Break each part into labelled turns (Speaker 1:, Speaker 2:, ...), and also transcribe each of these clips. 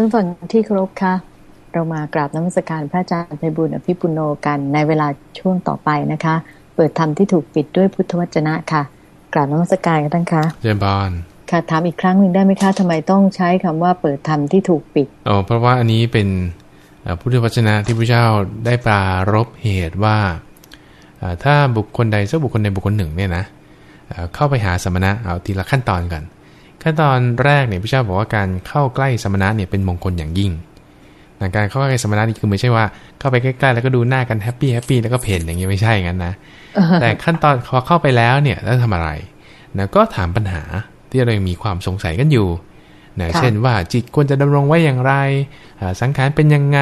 Speaker 1: ท่านฟังที่เคารพค่ะ เรามากราบน้ำมศการพระอาจารย์ไพบุญอภิปุโนกันในเวลาช่วงต่อไปนะคะ เปิดธรรมที่ถูกปิดด้วยพุทธวจนะค่ะ กราบน้ำมศการกันทั้งค่ะ
Speaker 2: เจมบอน
Speaker 1: ค่ะถามอีกครั้งหนึ่งได้ไหมคะทำไมต้องใช้คำว่าเปิดธรรมที่ถูกปิด
Speaker 2: อ๋อเพราะว่าอันนี้เป็นพุทธวจนะที่พระเจ้าได้ปรารบเหตุว่าถ้าบุคคลใดสักบุคคลใดบุคคลหนึ่งเนี่ยนะเข้าไปหาสมณะเอาทีละขั้นตอนกัน ขั้นตอนแรกเนี่ยพระเจ้าบอกว่าการเข้าใกล้สมณะเนี่ยเป็นมงคลอย่างยิ่งการเข้าใกล้สมณะนี่คือไม่ใช่ว่าเข้าไปใกล้ๆแล้วก็ดูหน้ากัน happy happy แล้วก็เพนอย่างนี้ไม่ใช่งั้นนะแต่ขั้นตอนพอเข้าไปแล้วเนี่ยแล้วทำอะไรนะก็ถามปัญหาที่เรายังมีความสงสัยกันอยู่นะเช่นว่าจิตควรจะดำรงไว้อย่างไร สังขารเป็นยังไง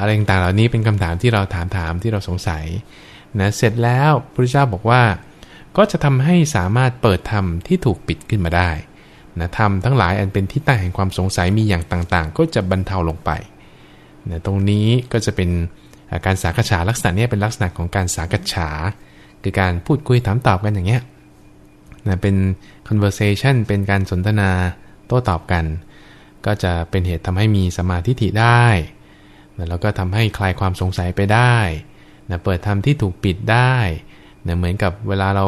Speaker 2: อะไรต่างๆเหล่านี้เป็นคำถามที่เราถามถามที่เราสงสัยนะเสร็จแล้วพระเจ้าบอกว่า ก็จะทำให้สามารถเปิดธรรมที่ถูกปิดขึ้นมาได้ นะธรรมทั้งหลายอันเป็นที่ตั้งแห่งความสงสัยมีอย่างต่างๆ ก็จะบรรเทาลงไปนะตรงนี้ก็จะเป็นการสากฉาลักษณะนี้เป็นลักษณะของการสากฉา คือการพูดคุยถามตอบกันอย่างเงี้ยนะเป็น conversation เป็นการสนทนาโต้ตอบกัน ก็จะเป็นเหตุทำให้มีสมาธิฐิได้นะแล้วก็ทำให้คลายความสงสัยไปได้นะเปิดธรรมที่ถูกปิดได้นะเหมือนกับเวลาเรา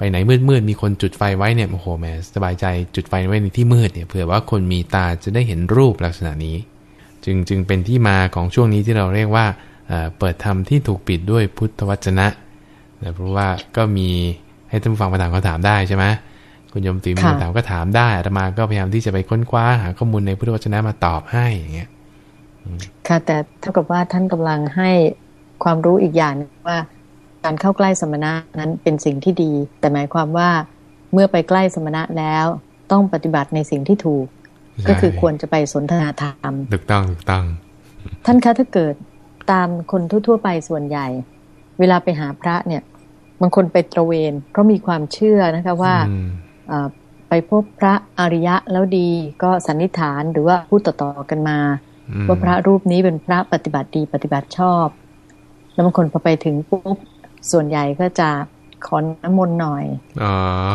Speaker 2: ไปไหนมืดมืดมีคนจุดไฟไว้เนี่ยโอ้โหแม่สบายใจจุดไฟไว้ในที่มืดเนี่ยเผื่อว่าคนมีตาจะได้เห็นรูปลักษณะนี้ จึงจึงเป็นที่มาของช่วงนี้ที่เราเรียกว่าเปิดธรรมที่ถูกปิดด้วยพุทธวจนะนะเพราะว่าก็มีให้ท่านฟังมาถามเขาถามได้ใช่ไหมคุณยมตีมีคำถามก็ถามได้อาตมาก็พยายามที่จะไปค้นคว้าหาข้อมูลในพุทธวจนะมาตอบให้อย่างเงี้ย
Speaker 1: ค่ะแต่เท่ากับว่าท่านกำลังให้ความรู้อีกอย่างว่า การเข้าใกล้สมณะนั้นเป็นสิ่งที่ดี แต่หมายความว่าเมื่อไปใกล้สมณะแล้ว ต้องปฏิบัติในสิ่งที่ถูก ก็คือควรจะไปสนทนาธรรม
Speaker 2: ถูกต้องถูกต้อง
Speaker 1: ท่านคะถ้าเกิดตามคนทั่วๆไปส่วนใหญ่ เวลาไปหาพระเนี่ยบางคนไปตระเวน เพราะมีความเชื่อนะคะว่าไปพบพระอริยะแล้วดีก็สันนิษฐานหรือว่าพูดต่อๆกันมา ว่าพระรูปนี้เป็นพระปฏิบัติดีปฏิบัติชอบ แล้วบางคนพอไปถึงปุ๊บ ส่วนใหญ่ก็จะขอน้ำมนต์หน่อยอ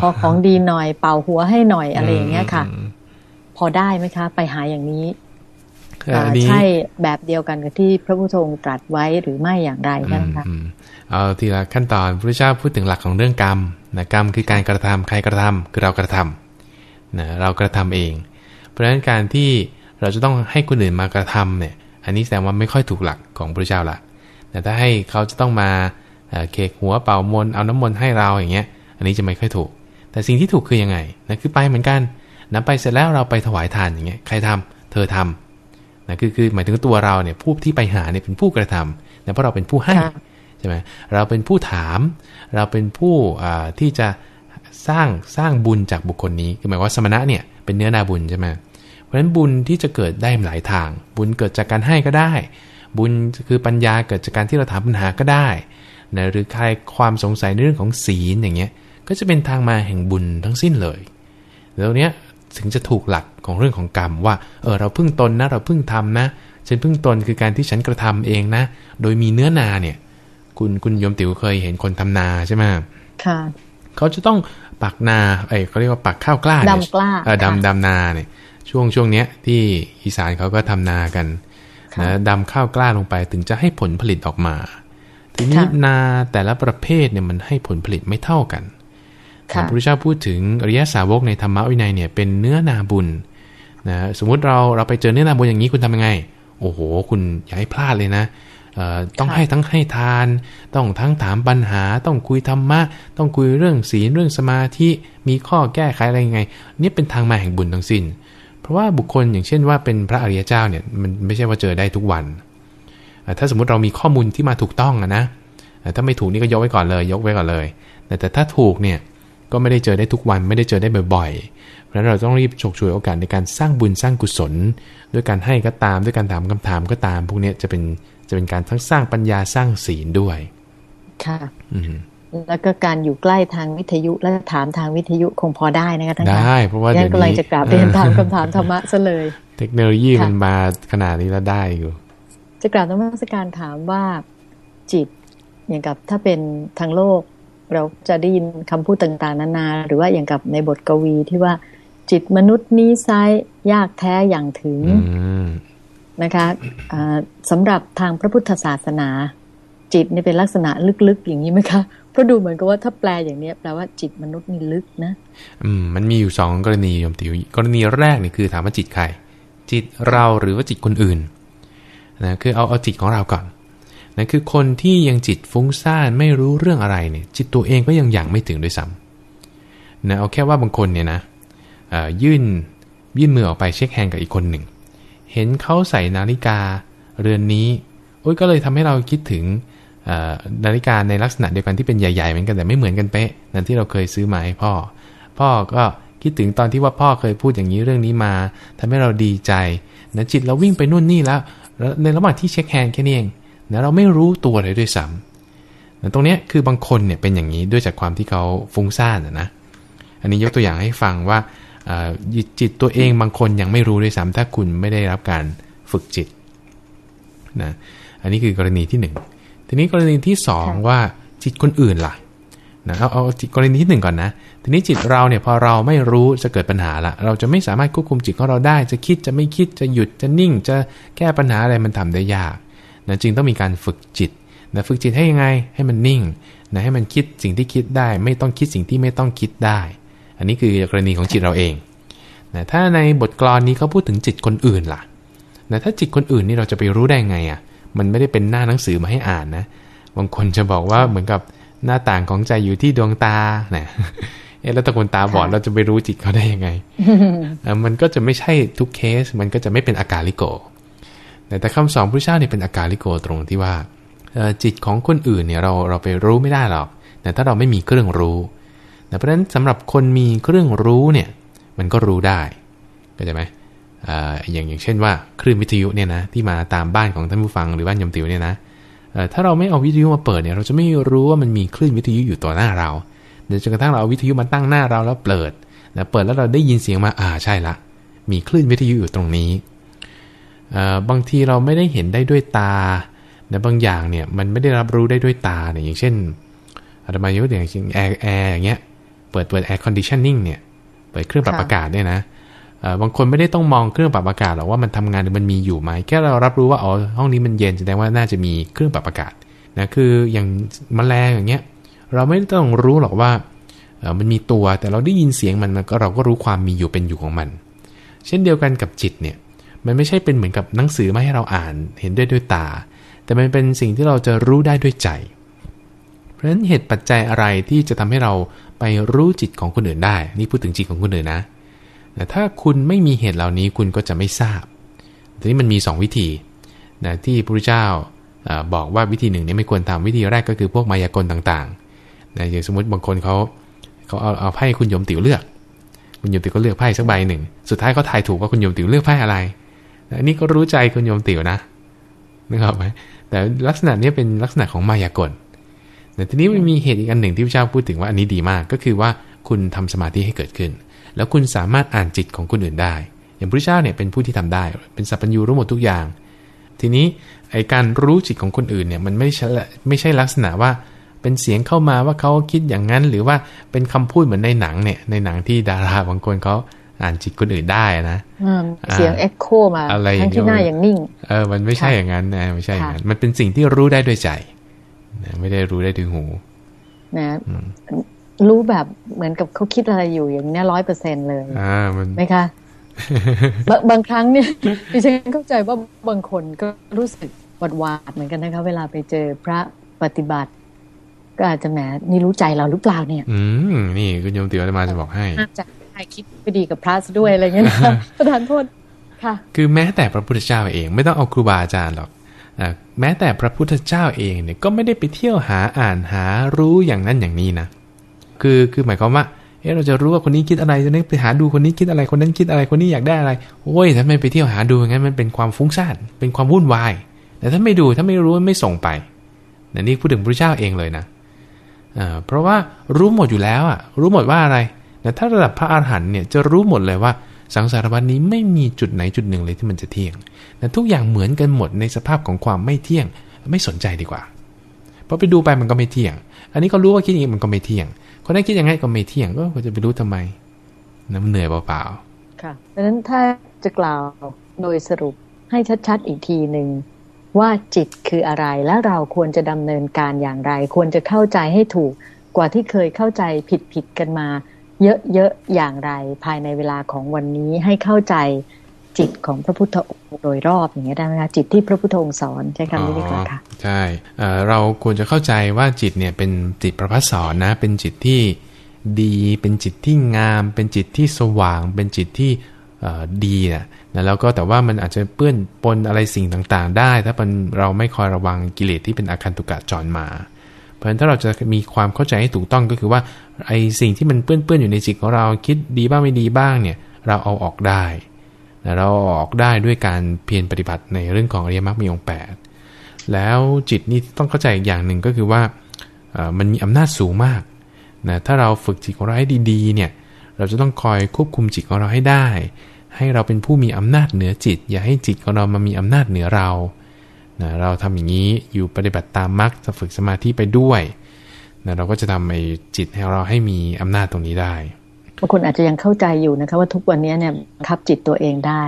Speaker 1: พอของดีหน่อยเป่าหัวให้หน่อยอะไรอย่างเงี้ยค่ะ พอได้ไหมคะ ไปหาอย่างนี้ใช่แบบเดียวกันกับที่พระพุทธองค์ตรัสไว้หรือไม่อย่างไรนะคะ
Speaker 2: เอาทีละขั้นตอนพระเจ้าพูดถึงหลักของเรื่องกรรมนะกรรมคือการกระทำใครกระทำคือเรากระทำนะเรากระทำเอง เพราะฉะนั้นการที่เราจะต้องให้คนอื่นมากระทำเนี่ย อันนี้แสดงว่าไม่ค่อยถูกหลักของพระเจ้าละแต่ถ้าให้เขาจะต้องมา เคกหัวเป่ามนเอาน้ำมนต์ให้เราอย่างเงี้ย อันนี้จะไม่ค่อยถูก แต่สิ่งที่ถูกคือยังไงนะคือไปเหมือนกันนะไปเสร็จแล้วเราไปถวายทานอย่างเงี้ยใครทำเธอทำนะคือคือหมายถึงตัวเราเนี่ยผู้ที่ไปหาเนี่ยเป็นผู้กระทำนะเพราะเราเป็นผู้ให้ใช่ไหมเราเป็นผู้ถาม เราเป็นผู้ที่จะสร้างสร้างบุญจากบุคคลนี้คือหมายว่าสมณะเนี่ยเป็นเนื้อนาบุญใช่ไหมเพราะฉะนั้นบุญที่จะเกิดได้หลายทาง บุญเกิดจากการให้ก็ได้ บุญคือปัญญาเกิดจากการที่เราถามปัญหาก็ได้ นะหรือคลายความสงสัยในเรื่องของศีลอย่างเงี้ยก็จะเป็นทางมาแห่งบุญทั้งสิ้นเลยแล้วเนี้ยถึงจะถูกหลักของเรื่องของกรรมว่าเออเราพึ่งตนนะเราพึ่งทำนะฉันพึ่งตนคือการที่ฉันกระทำเองนะ โดยมีเนื้อนาเนี่ย คุณคุณยมติ๋วเคยเห็นคนทำนาใช่ไหม
Speaker 1: ค่ะ
Speaker 2: เขาจะต้องปักนาไอ้เขาเรียกว่าปักข้าวกล้า
Speaker 1: ดำกล้า
Speaker 2: ดำดำนาเนี่ยช่วงช่วงเนี้ยที่อีสานเขาก็ทำนากันนะดำข้าวกล้าลงไปถึงจะให้ผลผลิตออกมา ทีนี้นาแต่ละประเภทเนี่ยมันให้ผลผลิตไม่เท่ากันพระพุทธเจ้าพูดถึงอริยสาวกในธรรมวินัยเนี่ยเป็นเนื้อนาบุญนะสมมุติเราเราไปเจอเนื้อนาบุญอย่างนี้คุณทำยังไง โอ้โห คุณอย่าให้พลาดเลยนะต้องให้ทั้งให้ทาน ต้องทั้งถามปัญหา ต้องคุยธรรมะ ต้องคุยเรื่องศีลเรื่องสมาธิ มีข้อแก้ไขอะไรยังไง นี่เป็นทางมาแห่งบุญทั้งสิน้น เพราะว่าบุคคลอย่างเช่นว่าเป็นพระอริยเจ้าเนี่ยมันไม่ใช่ว่าเจอได้ทุกวัน ถ้าสมมติเรามีข้อมูลที่มาถูกต้องนะถ้าไม่ถูกนี่ก็ยกไว้ก่อนเลย ยกไว้ก่อนเลยแต่แต่ถ้าถูกเนี่ยก็ไม่ได้เจอได้ทุกวันไม่ได้เจอได้บ่อยๆ เพราะฉะนั้นเราต้องรีบฉกฉวยโอกาสในการสร้างบุญสร้างกุศล ด้วยการให้ก็ตามด้วยการถามคำถามก็ตาม พวกนี้จะเป็นจะเป็นการทั้งสร้างปัญญาสร้างศีลด้วย
Speaker 1: ค่ะแล้วก็การอยู่ใกล้ทางวิทยุและถามทางวิทยุคงพอได้นะคะท่าน
Speaker 2: ได้เพราะว่าเดี๋ยวนี้กำ
Speaker 1: ลังจะกราบเรียนถามคำถามธรรมะซะเลย
Speaker 2: เทคโนโลยีมันมาขนาดนี้แล้วได้อยู่
Speaker 1: จะกล่าวนมัสการถามว่าจิตอย่างกับถ้าเป็นทางโลก เราจะได้ยินคำพูดต่างๆ นานา หรือว่าอย่างกับในบทกวีที่ว่าจิตมนุษย์นี้ไซยากแท้อย่างถึงนะคะอ่าสำหรับทางพระพุทธศาสนา จิตนี่เป็นลักษณะลึกๆ อย่างนี้ไหมคะเพราะดูเหมือนกับว่าถ้าแปลอย่างเนี้ยแปลว่าจิตมนุษย์นี่ลึกนะ
Speaker 2: อืมมันมีอยู่สองกรณีโยมติวกรณีแรกนี่คือถามว่าจิตใคร จิตเราหรือว่าจิตคนอื่น นะคือเอาเอาจิตของเราก่อนนะคือคนที่ยังจิตฟุ้งซ่านไม่รู้เรื่องอะไรเนี่ยจิตตัวเองก็ยังอย่างไม่ถึงด้วยซ้ำนะเอาแค่ว่าบางคนเนี่ยนะยื่นยื่นมือออกไปเช็คแฮนกับอีกคนหนึ่ง เห็นเขาใส่นาฬิกาเรือนนี้โอ้ยก็เลยทำให้เราคิดถึงนาฬิกาในลักษณะเดียวกันที่เป็นใหญ่ๆเหมือนกันแต่ไม่เหมือนกันเป๊ะนั่นที่เราเคยซื้อมาให้พ่อ พ่อก็คิดถึงตอนที่ว่าพ่อเคยพูดอย่างนี้เรื่องนี้มาทำให้เราดีใจนะจิตเราวิ่งไปนู่นนี่แล้ว แล้วในระหว่างที่เช็คแฮนด์แค่นี้เองนะเราไม่รู้ตัวเลยด้วยซ้ำนะตรงเนี้ยคือบางคนเนี่ยเป็นอย่างนี้ด้วยจากความที่เขาฟุ้งซ่านนะนะอันนี้ยกตัวอย่างให้ฟังว่าเอ่อจิตตัวเองบางคนยังไม่รู้ด้วยซ้ำถ้าคุณไม่ได้รับการฝึกจิตนะอันนี้คือกรณีที่หนึ่งทีนี้กรณีที่สอง
Speaker 1: ค่ะ
Speaker 2: ว่าจิตคนอื่นล่ะ นะเอาเอากรณีที่หนึ่งก่อนนะ ทีนี้จิตเราเนี่ยพอเราไม่รู้จะเกิดปัญหาละ เราจะไม่สามารถควบคุมจิตของเราได้ จะคิดจะไม่คิดจะหยุดจะนิ่ง จะแก้ปัญหาอะไรมันทำได้ยากนะจึงต้องมีการฝึกจิตนะฝึกจิตให้ยังไงให้มันนิ่งนะให้มันคิดสิ่งที่คิดได้ ไม่ต้องคิดสิ่งที่ไม่ต้องคิดได้ อันนี้คือกรณีของจิตเราเองนะถ้าในบทกลอนนี้เขาพูดถึงจิตคนอื่นล่ะนะถ้าจิตคนอื่นนี่เราจะไปรู้ได้ไงอะมันไม่ได้เป็นหน้าหนังสือมาให้อ่านนะบางคนจะบอกว่าเหมือนกับ หน้าต่างของใจอยู่ที่ดวงตานะเอ๊ะแล้วถ้าคนตาบอด
Speaker 1: ค่ะ
Speaker 2: เราจะไปรู้จิตเขาได้ยังไงเอ่อมันก็จะไม่ใช่ทุกเคส มันก็จะไม่เป็นอากาลิโก แต่แต่คำสอนพระเจ้าเนี่ยเป็นอากาลิโกตรงที่ว่าเอ่อจิตของคนอื่นเนี่ยเราเราไปรู้ไม่ได้หรอก แต่ถ้าเราไม่มีเครื่องรู้แต่เพราะฉะนั้นสำหรับคนมีเครื่องรู้เนี่ยมันก็รู้ได้เข้าใจไหมเอ่ออย่างอย่างเช่นว่าคลื่นวิทยุเนี่ยนะที่มาตามบ้านของท่านผู้ฟังหรือบ้านโยมติวเนี่ยนะเอ่อ ถ้าเราไม่เอาวิทยุมาเปิดเนี่ยเราจะไม่รู้ว่ามันมีคลื่นวิทยุอยู่ต่อหน้าเราเดี๋ยวจนกระทั่งเราเอาวิทยุมาตั้งหน้าเราแล้วเปิดนะเปิดแล้วเราได้ยินเสียงมาอ่าใช่ละ มีคลื่นวิทยุอยู่ตรงนี้เอ่อบางทีเราไม่ได้เห็นได้ด้วยตาแต่บางอย่างเนี่ยมันไม่ได้รับรู้ได้ด้วยตาเนี่ยอย่างเช่นอาตมายกตัวอย่างเช่นแอร์แอร์อย่างเงี้ยเปิดเปิด air conditioning เนี่ยเปิดเครื่องปรับ
Speaker 1: ค่ะ
Speaker 2: อากาศเนี่ยนะเอ่อ บางคนไม่ได้ต้องมองเครื่องปรับอากาศหรอกว่ามันทำงานหรือมันมีอยู่ไหมแค่เรารับรู้ว่าอ๋อห้องนี้มันเย็นแสดงว่าน่าจะมีเครื่องปรับอากาศนะคืออย่างแมลงอย่างเงี้ยเราไม่ต้องรู้หรอกว่ามันมีตัวแต่เราได้ยินเสียงมันมันก็เราก็รู้ความมีอยู่เป็นอยู่ของมัน เช่นเดียวกันกับจิตเนี่ยมันไม่ใช่เป็นเหมือนกับหนังสือมาให้เราอ่านเห็นด้วยด้วยตา แต่มันเป็นสิ่งที่เราจะรู้ได้ด้วยใจ เพราะฉะนั้นเหตุปัจจัยอะไรที่จะทำให้เราไปรู้จิตของคนอื่นได้ นี่พูดถึงจิตของคนอื่นนะ แต่ถ้าคุณไม่มีเหตุเหล่านี้คุณก็จะไม่ทราบ ทีนี้มันมี 2 วิธีนะที่พระพุทธเจ้าบอกว่าวิธีหนึ่งนี่ยไม่ควรทำวิธีแรกก็คือพวกมายากลต่างๆนะอย่างสมมติบางคนเขาเขาเอาเอาไพ่คุณโยมติ๋วเลือก คุณโยมติ๋วก็เลือกไพ่สักใบหนึ่ง สุดท้ายเขาทายถูกว่าคุณโยมติ๋วเลือกไพ่อะไรอันนี้ก็รู้ใจคุณโยมติ๋วนะนึกออกไหมแต่ลักษณะนี้เป็นลักษณะของมายากลแต่ทีนี้มันมีเหตุอีกอันหนึ่งที่พระเจ้าพูดถึงว่าอันนี้ดีมากก็คือว่าคุณทำสมาธิให้เกิดขึ้น แล้วคุณสามารถอ่านจิตของคนอื่นได้ อย่างพระเจ้าเนี่ยเป็นผู้ที่ทำได้ เป็นสัพพัญญูรู้หมดทุกอย่าง ทีนี้ไอการรู้จิตของคนอื่นเนี่ยมันไม่ใช่ละไม่ใช่ลักษณะว่าเป็นเสียงเข้ามาว่าเขาคิดอย่างนั้น หรือว่าเป็นคำพูดเหมือนในหนังเนี่ยในหนังที่ดาราบางคนเขาอ่านจิตคนอื่นได้นะ
Speaker 1: อืมเสียงเอ็กโคมา
Speaker 2: อะไรอย่าง
Speaker 1: ทั้งที่หน้า
Speaker 2: เงี้ย
Speaker 1: อย่างนิ่ง
Speaker 2: เออ มันไม่ใช่
Speaker 1: ค่ะ
Speaker 2: อย่างนั้นนะไม่ใช่อย่างนั้น
Speaker 1: ค่ะ
Speaker 2: มันเป็นสิ่งที่รู้ได้ด้วยใจนะไม่ได้รู้ได้ด้วยหู
Speaker 1: นะ รู้แบบเหมือนกับเขาคิดอะไรอยู่อย่างเนี้ยร้อยเปอร์เซ็นเลย
Speaker 2: อ่ามัน
Speaker 1: ไหมคะบางบางครั้งเนี่ยดิฉันเข้าใจว่าบางคนก็รู้สึกหวาดหวาดเหมือนกันนะคะ เวลาไปเจอพระปฏิบัติ ก็อาจจะแหมนี่รู้ใจเราหรือเปล่าเนี่ย
Speaker 2: อืมนี่คุณโยมติ๋วอาตมาจะบอกให้
Speaker 1: น่าจะใครคิดไม่ดีกับพระซะด้วยอะไรเงี้ยนะคะประธานโทษค่ะ
Speaker 2: คือแม้แต่พระพุทธเจ้าเอง ไม่ต้องเอาครูบาอาจารย์หรอกอ่าแม้แต่พระพุทธเจ้าเองเนี่ยก็ไม่ได้ไปเที่ยวหาอ่านหารู้อย่างนั้นอย่างนี้นะ คือคือหมายความว่าเอ๊ะเราจะรู้ว่าคนนี้คิดอะไรจะนึกไปหาดูคนนี้คิดอะไรคนนั้นคิดอะไรคนนี้อยากได้อะไรโอ้ยถ้าไม่ไปเที่ยวหาดูอย่างนั้นมันเป็นความฟุ้งซ่านเป็นความวุ่นวาย แต่ถ้าไม่ดูถ้าไม่รู้ไม่ส่งไปนนี่พูดถึงพระเจ้าเองเลยนะเพราะว่ารู้หมดอยู่แล้วอะรู้หมดว่าอะไรแต่ถ้าระดับพระอาหารหันต์เนี่ยจะรู้หมดเลยว่าสังสารวัฏนี้ไม่มีจุดไหนจุดหนึ่งเลยที่มันจะเที่ยงแต่ทุกอย่างเหมือนกันหมดในสภาพของความไม่เที่ยง ไม่สนใจดีกว่า เพราะไปดูไปมันก็ไม่เที่ยง อันนี้ก็รู้ว่าคิดอย่างนี้มันก็ไม่เที่ยง คนนั้นคิดยังไงก็ไม่เที่ยงก็จะไปรู้ทำไม น้ำเหนื่อยเปล่า
Speaker 1: ๆค่ะเพราะฉะนั้นถ้าจะกล่าวโดยสรุปให้ชัดๆอีกทีหนึ่งว่าจิตคืออะไรและเราควรจะดำเนินการอย่างไร ควรจะเข้าใจให้ถูกกว่าที่เคยเข้าใจผิดๆกันมา เยอะๆอย่างไรภายในเวลาของวันนี้ให้เข้าใจ จิตของพระพุทธองค์โดยรอบอย่างนี้ได้ไหมคะจิตที่พระพุทธองค์สอนใช้คำนี้ดีกว่าค่ะ
Speaker 2: ใช่เราควรจะเข้าใจว่าจิตเนี่ยเป็นจิตประพัสสอนนะ เป็นจิตที่ดีเป็นจิตที่งาม เป็นจิตที่สว่าง เป็นจิตที่ดีนะแล้วก็แต่ว่ามันอาจจะเปื้อนปนอะไรสิ่งต่างๆ ได้ ถ้าเป็นเราไม่คอยระวังกิเลสที่เป็นอาคันตุกะจรมา เพราะฉะนั้นถ้าเราจะมีความเข้าใจให้ถูกต้องก็คือว่าไอ้สิ่งที่มันเปื้อนๆอยู่ในจิตของเราคิดดีบ้างไม่ดีบ้างเนี่ยเราเอาออกได้ เราออกได้ด้วยการเพียรปฏิบัติในเรื่องของอริยมรรคมีองค์8แล้วจิตนี่ต้องเข้าใจอีกอย่างหนึ่งก็คือว่ามันมีอำนาจสูงมากนะถ้าเราฝึกจิตของเราให้ดีๆเนี่ยเราจะต้องคอยควบคุมจิตของเราให้ได้ ให้เราเป็นผู้มีอำนาจเหนือจิต อย่าให้จิตของเรามามีอำนาจเหนือเรานะเราทำอย่างนี้อยู่ปฏิบัติตามมรรคจะฝึกสมาธิไปด้วยนะเราก็จะทำไอ้จิตของเราให้มีอำนาจตรงนี้ได้
Speaker 1: บางคนอาจจะยังเข้าใจอยู่นะคะ ว่าทุกวันนี้เนี่ยคับจิตตัวเองได้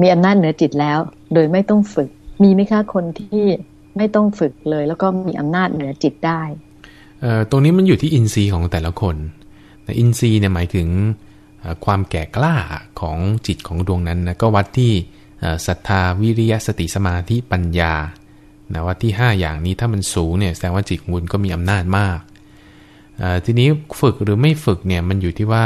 Speaker 1: มีอำนาจเหนือจิตแล้ว โดยไม่ต้องฝึก มีไหมคะคนที่ไม่ต้องฝึกเลย แล้วก็มีอำนาจเหนือจิตได้
Speaker 2: เอ่อตรงนี้มันอยู่ที่อินทรีย์ของแต่ละคนอินทรีย์เนี่ยหมายถึงความแก่กล้าของจิตของดวงนั้นนะก็วัดที่ศรัทธาวิริยะสติสมาธิปัญญานะวัดที่ 5 อย่างนี้ถ้ามันสูงเนี่ยแสดงว่าจิตของคุณก็มีอำนาจมาก ทีนี้ฝึกหรือไม่ฝึกเนี่ยมันอยู่ที่ว่า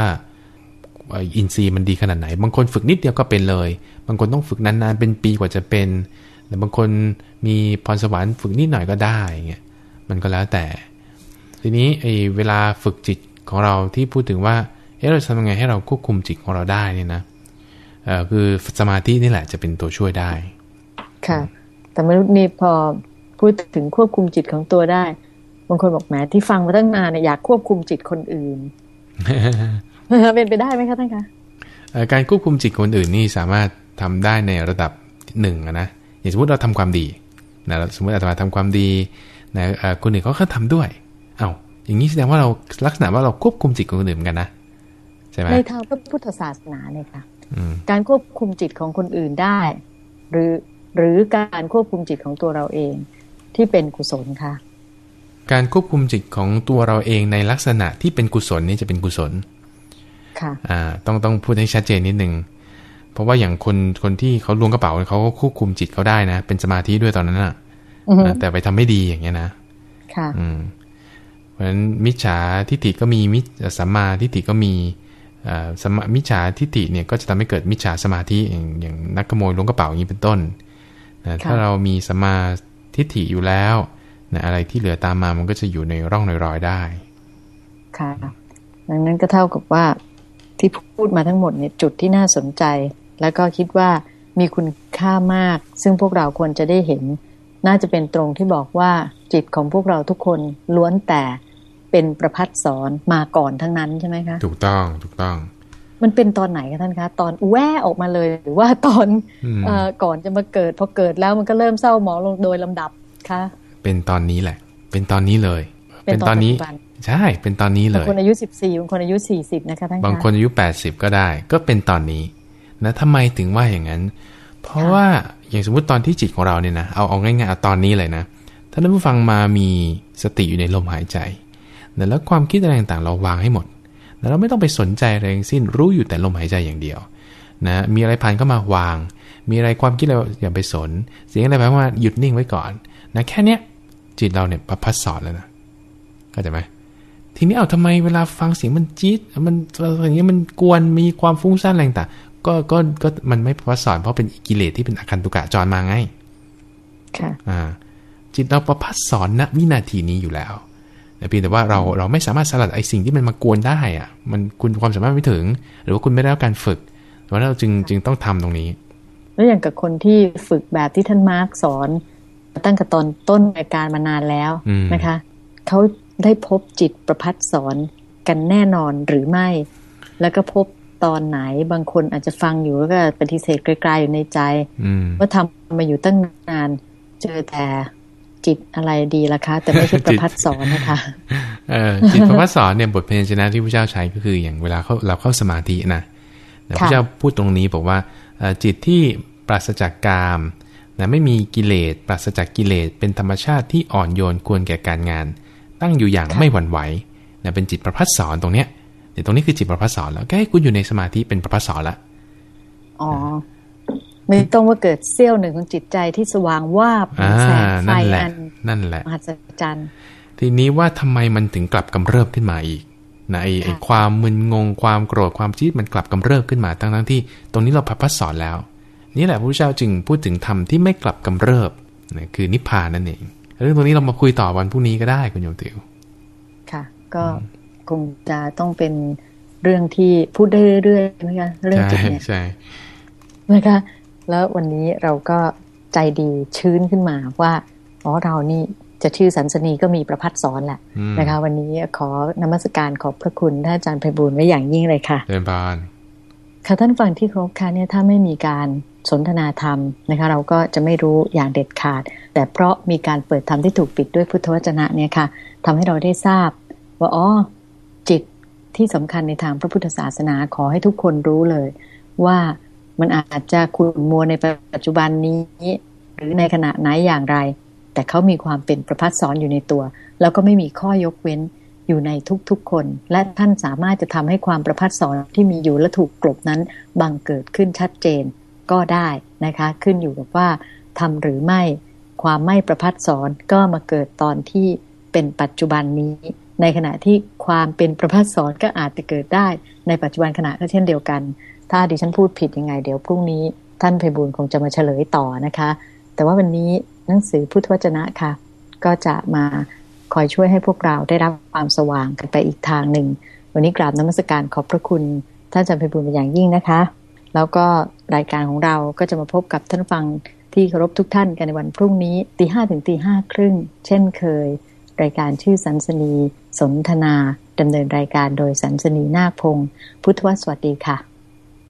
Speaker 2: อินทรีย์มันดีขนาดไหน บางคนฝึกนิดเดียวก็เป็นเลย บางคนต้องฝึกนานๆเป็นปีกว่าจะเป็นแต่บางคนมีพรสวรรค์ฝึกนิดหน่อยก็ได้เงี้ยมันก็แล้วแต่ ทีนี้ไอ้เวลาฝึกจิตของเราที่พูดถึงว่าเอ๊ะเราทำยังไงให้เราควบคุมจิตของเราได้เนี่ยนะเอ่อคือสมาธินี่แหละจะเป็นตัวช่วยได้
Speaker 1: ค่ะ แต่มนุษย์นี่พอพูดถึงควบคุมจิตของตัวได้ บางคนบอกแหมที่ฟังมาตั้งนานเนี่ยอยากควบคุมจิตคนอื่นเป็นไปได้ไหมคะท่านคะ
Speaker 2: การควบคุมจิตคนอื่นนี่สามารถทำได้ในระดับหนึ่งนะอย่างสมมติเราทำความดีนะสมมติอาตมาทำความดีนะคนอื่นเขาก็ทำด้วย เอา้าอย่างนี้แสดงว่าเราลักษณะว่าเราควบคุมจิตคนอื่นเหมือนกันนะใช่ไหม
Speaker 1: ในทางพระพุทธศาสนาเนี่ยค่ะการควบคุมจิตของคนอื่นได้ หรือหรือการควบคุมจิตของตัวเราเองที่เป็นกุศลค่ะ
Speaker 2: การควบคุมจิตของตัวเราเองในลักษณะที่เป็นกุศลนี่จะเป็นกุศล
Speaker 1: ค่ะ
Speaker 2: อ่าต้องต้องพูดให้ชัดเจนนิดนึงเพราะว่าอย่างคนคนที่เขาล้วงกระเป๋าเขาก็ควบคุมจิตเขาได้นะ เป็นสมาธิด้วยตอนนั้นอะแต่ไปทำไม่ดีอย่างเงี้ยนะ
Speaker 1: ค่ะ
Speaker 2: อืมเพราะฉะนั้นมิจฉาทิฏฐิก็มีมิจสัมมาทิฏฐิก็มีอ่าสมมิจฉาทิฏฐิเนี่ยก็จะทำให้เกิดมิจฉาสมาธิอย่างอย่างนักขโมยล้วงกระเป๋าอย่างนี้เป็นต้นนะถ้าเรามีสมาทิฏฐิอยู่แล้ว นะอะไรที่เหลือตามมามันก็จะอยู่ในร่องในรอยได้
Speaker 1: ค่ะ ดังนั้นก็เท่ากับว่าที่พูดมาทั้งหมดเนี่ยจุดที่น่าสนใจ แล้วก็คิดว่ามีคุณค่ามาก ซึ่งพวกเราควรจะได้เห็น น่าจะเป็นตรงที่บอกว่าจิตของพวกเราทุกคนล้วนแต่เป็นประพัดสอนมาก่อนทั้งนั้นใช่ไหมคะ
Speaker 2: ถูกต้องถูกต้อง
Speaker 1: มันเป็นตอนไหนคะท่านคะ ตอนแวะออกมาเลยหรือว่าตอนอก่อนจะมาเกิดพอเกิดแล้วมันก็เริ่มเศร้าหมองลงโดยลำดับคะ
Speaker 2: เป็นตอนนี้แหละ เป็นตอนนี้เลย
Speaker 1: เป็นตอนนี้
Speaker 2: ใช่ เป็นตอนนี้เลย
Speaker 1: บางคนอายุสิบสี่บางคนอายุสี่สิบนะคะท่าน
Speaker 2: บางคนอายุแปดสิบก็ได้ ก็เป็นตอนนี้นะทำไมถึงว่าอย่างนั้น เพราะว่าอย่างสมมติตอนที่จิตของเราเนี่ยนะเอาเอาง่ายๆเอาตอนนี้เลยนะถ้าท่านผู้ฟังมามีสติอยู่ในลมหายใจแล้วความคิดอะไรต่างๆเราวางให้หมดแล้วเราไม่ต้องไปสนใจอะไรทั้งสิ้นรู้อยู่แต่ลมหายใจอย่างเดียวนะมีอะไรผ่านก็มาวาง มีอะไรความคิดเราอย่าไปสน เสียงอะไรแปลว่าหยุดนิ่งไว้ก่อนนะแค่เนี้ย จิตเราเนี่ยประพัดสอนแล้วนะเข้าใจไหมทีนี้เอาทำไมเวลาฟังเสียงมันจี๊ดมันอย่างเงี้ยมันกวนมีความฟุ้งซ่านอะไรต่างก็ก็ก็มันไม่ประพัดสอนเพราะเป็นกิเลสที่เป็นอาคันตุกะจรมาไง
Speaker 1: ค่ะ
Speaker 2: อ่า จิตเราประพัดสอนณวินาทีนี้อยู่แล้วแต่เพียงแต่ว่าเราเราไม่สามารถสลัดไอ้สิ่งที่มันมากวนได้อะ มันคุณความสามารถไม่ถึง หรือว่าคุณไม่ได้รับการฝึกเพราะเราจึงจึงต้องทำตรงนี้
Speaker 1: แล้วอย่างกับคนที่ฝึกแบบที่ท่านมาร์กสอน ตั้งแต่ตอนต้นรายการมานานแล้วนะคะเขาได้พบจิตประพัดสอนกันแน่นอนหรือไม่ แล้วก็พบตอนไหนบางคนอาจจะฟังอยู่แล้วก็ปฏิเสธไกลๆอยู่ในใจว่าทำมาอยู่ตั้งนานเจอแต่จิตอะไรดีล่ะคะ แต่ไม่ใช่ประพัดสอนนะคะ
Speaker 2: เออจิตประพัดสอนเนี่ยบทเพลงชนะที่พระเจ้าใช้ก็คืออย่างเวลาเขาเราเข้าสมาธินะพระเจ้าพูดตรงนี้บอกว่าจิตที่ปราศจากกาม นะไม่มีกิเลสปราศจากกิเลสเป็นธรรมชาติที่อ่อนโยนควรแก่การงาน ตั้งอยู่อย่างไม่หวั่นไหวนะเป็นจิตประพัดสอนตรงเนี้ยเดี๋ยวตรงนี้คือจิตประพัดสอนแล้วก็ให้คุณอยู่ในสมาธิเป็นประพัดสอนละ
Speaker 1: อ๋อไม่ต้องว่าเกิดเสี้ยวหนึ่งของจิตใจที่สว่างว่าแสงไฟอัน
Speaker 2: นั่นแหละ
Speaker 1: มหัศจรรย์
Speaker 2: ทีนี้ว่าทำไมมันถึงกลับกำเริบขึ้นมาอีกนะไอ้ไอ้ความมึนงงความโกรธความจี๊ดมันกลับกำเริบขึ้นมาทั้งทั้งที่ ตรงนี้เราพัพัดสอนแล้ว นี่แหละพระพุทธเจ้าจึงพูดถึงธรรมที่ไม่กลับกำเริบนะคือนิพพานนั่นเองเรื่องตรงนี้เรามาคุยต่อวันพรุ่งนี้ก็ได้คุณโยมติว
Speaker 1: ค่ะ ก็คงจะต้องเป็นเรื่องที่พูดได้เรื่อยๆนะคะเรื่องจิตเนี่ยใช่นะคะแล้ววันนี้เราก็ใจดีชื้นขึ้นมาว่าอ๋อเรานี่จะชื่อสันสนีก็มีประพัดสอนแหละนะคะ วันนี้ขอนมัสการขอบพระคุณท่านอาจารย์ไพบูลไว้อย่างยิ่งเลยค่ะ
Speaker 2: เรียนบาน
Speaker 1: ค่ะท่านฟังที่ครบค่ะเนี่ยถ้าไม่มีการ สนทนาธรรมนะคะเราก็จะไม่รู้อย่างเด็ดขาด แต่เพราะมีการเปิดธรรมที่ถูกปิดด้วยพุทธวจนะเนี่ยค่ะทำให้เราได้ทราบ ว่าอ๋อจิตที่สำคัญในทางพระพุทธศาสนาขอให้ทุกคนรู้เลย ว่ามันอาจจะขุ่นมัวในปัจจุบันนี้ หรือในขณะไหนอย่างไร แต่เขามีความเป็นประพัดสอนอยู่ในตัว แล้วก็ไม่มีข้อยกเว้นอยู่ในทุกๆคน และท่านสามารถจะทำให้ความประพัดสอนที่มีอยู่และถูกกลบนั้นบังเกิดขึ้นชัดเจน ก็ได้นะคะ ขึ้นอยู่กับว่าทำหรือไม่ความไม่ประพัดสอนก็มาเกิดตอนที่เป็นปัจจุบันนี้ ในขณะที่ความเป็นประพัดสอนก็อาจจะเกิดได้ในปัจจุบันขณะก็เช่นเดียวกัน ถ้าดิฉันพูดผิดยังไงเดี๋ยวพรุ่งนี้ ท่านไพบูลคงจะมาเฉลยต่อนะคะ แต่ว่าวันนี้หนังสือพุทธวจนะค่ะ ก็จะมาคอยช่วยให้พวกเราได้รับความสว่างกันไปอีกทางหนึ่ง วันนี้กราบนมัสการขอบพระคุณท่านอาจารย์ไพบูลเป็นอย่างยิ่งนะคะ แล้วก็ รายการของเราก็จะมาพบกับท่านฟังที่เคารพทุกท่านกันในวันพรุ่งนี้ตีห้ถึงตีห้าครึ่งเช่นเคย รายการชื่อสันสนีสนทนาดำเนินรายการโดยสันสนีนาคพงศ์พุทธวสวัสดีค่ะ